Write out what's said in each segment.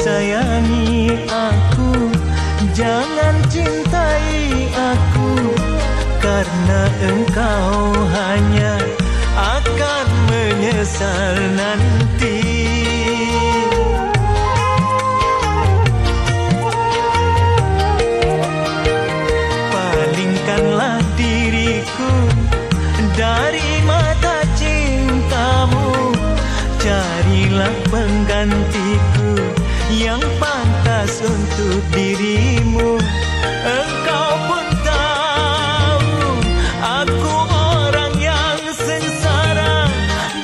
sayangi aku. Jangan cintai aku Karena engkau hanya akan menyesal nanti. dirimu. Engkau pun tahu Aku orang yang sengsara.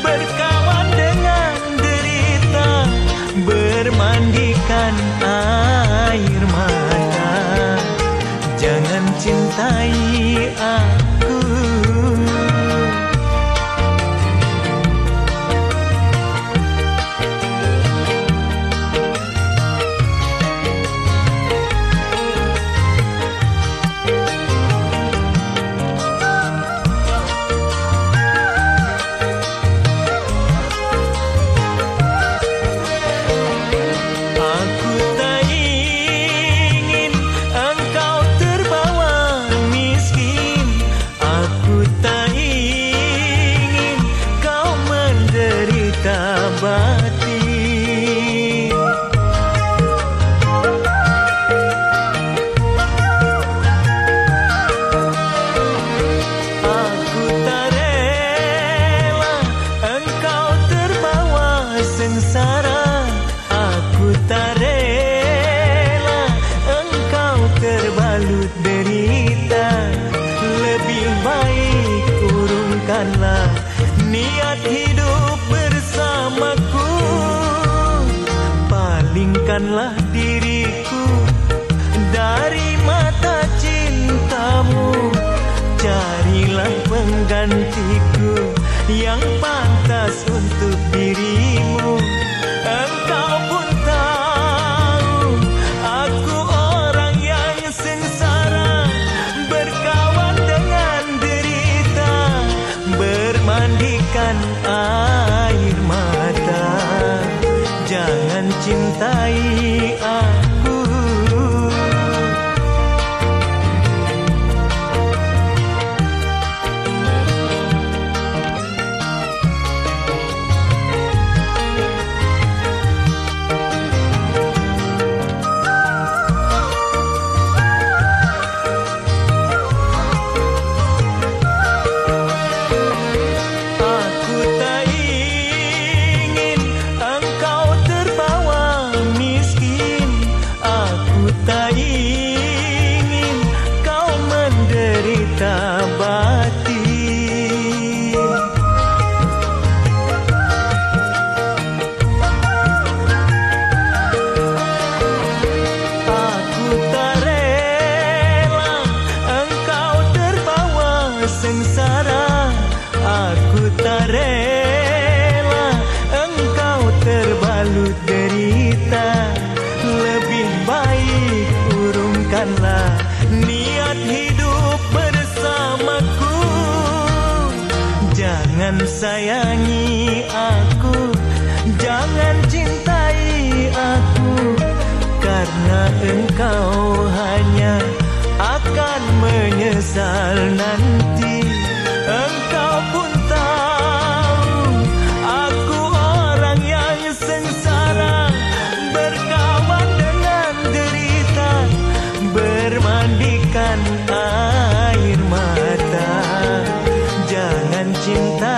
Berkawan dengan derita Bermandikan aku derita Lebih baik urungkanlah niat hidup bersamaku. Palingkanlah diriku dari mata cintamu. Carilah penggantiku yang pantas untuk dirimu. Engkau pun sayangi aku. Jangan cintai aku Karena engkau hanya akan menyesal nanti. Engkau pun tahu Aku orang yang sengsara. Berkawan dengan derita Bermandikan air mata. Jangan cintai